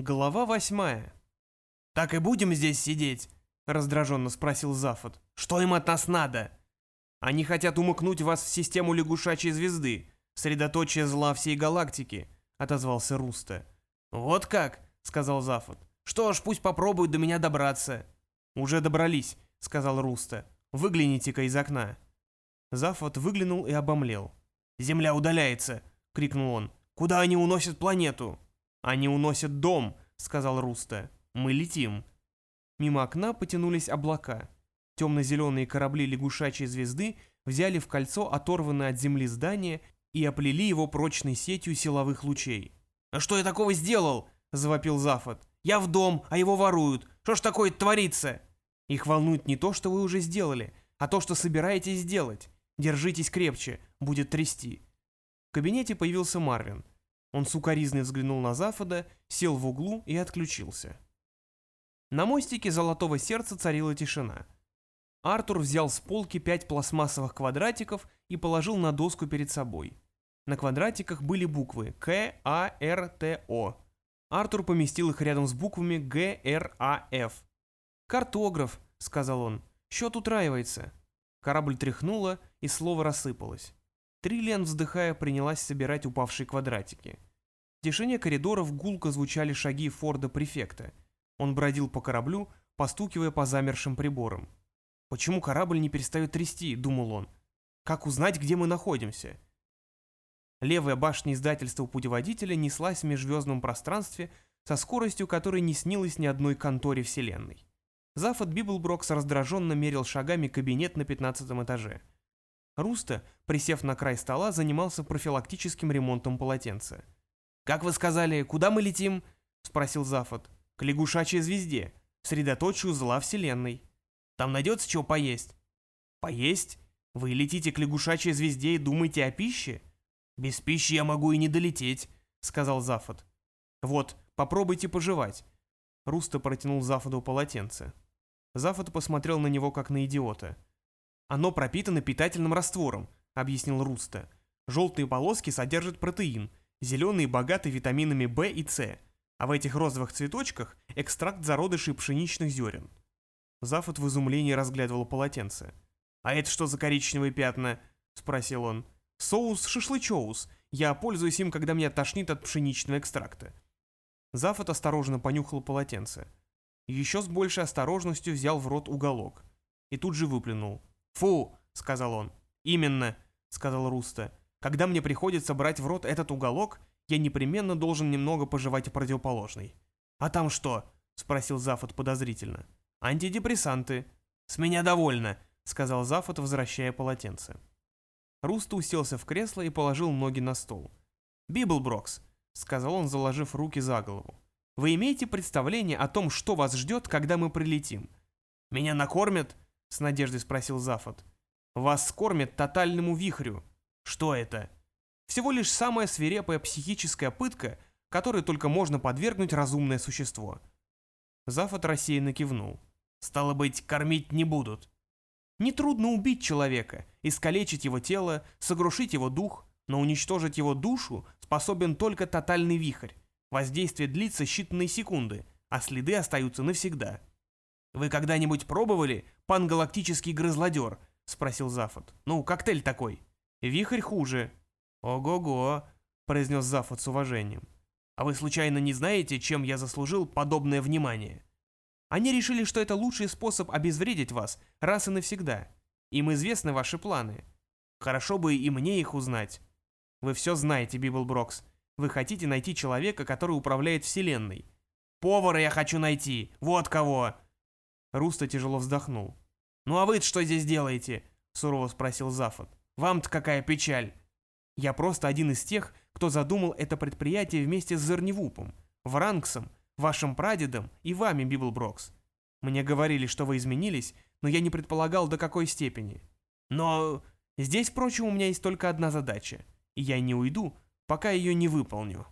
Глава восьмая. «Так и будем здесь сидеть?» — раздраженно спросил Зафот. «Что им от нас надо?» «Они хотят умыкнуть вас в систему лягушачьей звезды, средоточие зла всей галактики», — отозвался Руста. «Вот как?» — сказал Зафот. «Что ж, пусть попробуют до меня добраться». «Уже добрались», — сказал Руста. «Выгляните-ка из окна». Зафот выглянул и обомлел. «Земля удаляется!» — крикнул он. «Куда они уносят планету?» «Они уносят дом», — сказал Руста. «Мы летим». Мимо окна потянулись облака. Темно-зеленые корабли лягушачьей звезды взяли в кольцо оторванное от земли здание и оплели его прочной сетью силовых лучей. «А что я такого сделал?» — завопил Зафот. «Я в дом, а его воруют. Что ж такое творится?» «Их волнует не то, что вы уже сделали, а то, что собираетесь сделать. Держитесь крепче, будет трясти». В кабинете появился Марвин. Он сукоризный взглянул на Зафода, сел в углу и отключился. На мостике Золотого Сердца царила тишина. Артур взял с полки пять пластмассовых квадратиков и положил на доску перед собой. На квадратиках были буквы К, А, Р, Т, О. Артур поместил их рядом с буквами Г, Р, А, Ф. «Картограф», — сказал он. «Счет утраивается». Корабль тряхнуло, и слово рассыпалось. Триллиан, вздыхая, принялась собирать упавшие квадратики. В тишине коридоров гулко звучали шаги Форда-префекта. Он бродил по кораблю, постукивая по замершим приборам. «Почему корабль не перестает трясти?» — думал он. «Как узнать, где мы находимся?» Левая башня издательства путеводителя неслась в межзвездном пространстве со скоростью, которой не снилось ни одной конторе Вселенной. Зафод Библброкс раздраженно мерил шагами кабинет на пятнадцатом этаже. Руста, присев на край стола, занимался профилактическим ремонтом полотенца. «Как вы сказали, куда мы летим?» — спросил Зафод. «К лягушачьей звезде, средоточию зла Вселенной. Там найдется чего поесть?» «Поесть? Вы летите к лягушачьей звезде и думаете о пище?» «Без пищи я могу и не долететь», — сказал Зафод. «Вот, попробуйте пожевать». Руста протянул Зафоду полотенце. Зафот посмотрел на него как на идиота. «Оно пропитано питательным раствором», — объяснил Руста. «Желтые полоски содержат протеин, зеленые богаты витаминами В и С, а в этих розовых цветочках экстракт зародышей пшеничных зерен». Зафот в изумлении разглядывал полотенце. «А это что за коричневые пятна?» — спросил он. «Соус шашлычоус. Я пользуюсь им, когда меня тошнит от пшеничного экстракта». Зафот осторожно понюхал полотенце. Еще с большей осторожностью взял в рот уголок. И тут же выплюнул. «Фу!» — сказал он. «Именно!» — сказал Руста. «Когда мне приходится брать в рот этот уголок, я непременно должен немного пожевать противоположный». «А там что?» — спросил Зафот подозрительно. «Антидепрессанты». «С меня довольно», — сказал Зафод, возвращая полотенце. Руста уселся в кресло и положил ноги на стол. «Библброкс», — сказал он, заложив руки за голову. «Вы имеете представление о том, что вас ждет, когда мы прилетим?» «Меня накормят?» — с надеждой спросил Зафод. «Вас скормят тотальному вихрю. Что это?» «Всего лишь самая свирепая психическая пытка, которой только можно подвергнуть разумное существо». Зафот рассеянно кивнул. «Стало быть, кормить не будут». Нетрудно убить человека, искалечить его тело, согрушить его дух, но уничтожить его душу способен только тотальный вихрь. Воздействие длится считанные секунды, а следы остаются навсегда. «Вы когда-нибудь пробовали пангалактический грызлодер?» — спросил Зафот. «Ну, коктейль такой». «Вихрь хуже». «Ого-го», — произнес Зафот с уважением. «А вы случайно не знаете, чем я заслужил подобное внимание?» Они решили, что это лучший способ обезвредить вас раз и навсегда. Им известны ваши планы. Хорошо бы и мне их узнать. Вы все знаете, Библброкс. Вы хотите найти человека, который управляет вселенной. Повара я хочу найти, вот кого!» Руста тяжело вздохнул. «Ну а вы что здесь делаете?» — сурово спросил Зафод. «Вам-то какая печаль!» «Я просто один из тех, кто задумал это предприятие вместе с Зарнивупом, Вранксом, вашим прадедом и вами, Библброкс. Мне говорили, что вы изменились, но я не предполагал, до какой степени. Но здесь, впрочем, у меня есть только одна задача, и я не уйду, пока ее не выполню».